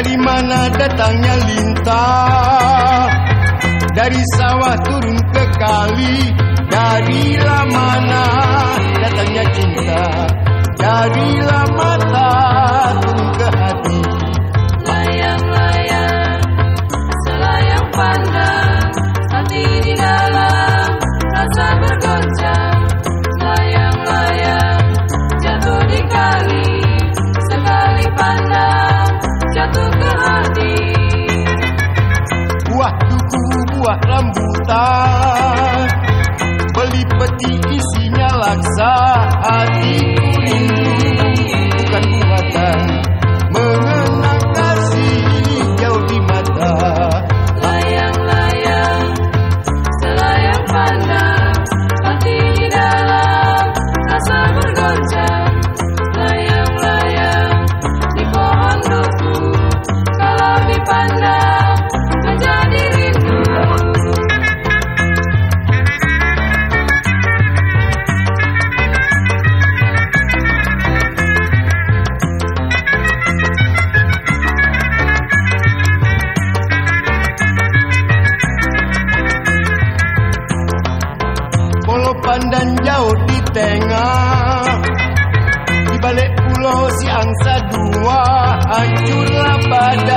Dari mana datangnya lintah? Dari sawah turun ke kali. Dari mana datangnya cinta. Dari mata turun ke hati. Layang-layang Selayang pandang rambutan Beli peti isinya laksa Hatiku balik pulau si angsa dua Hancurlah badan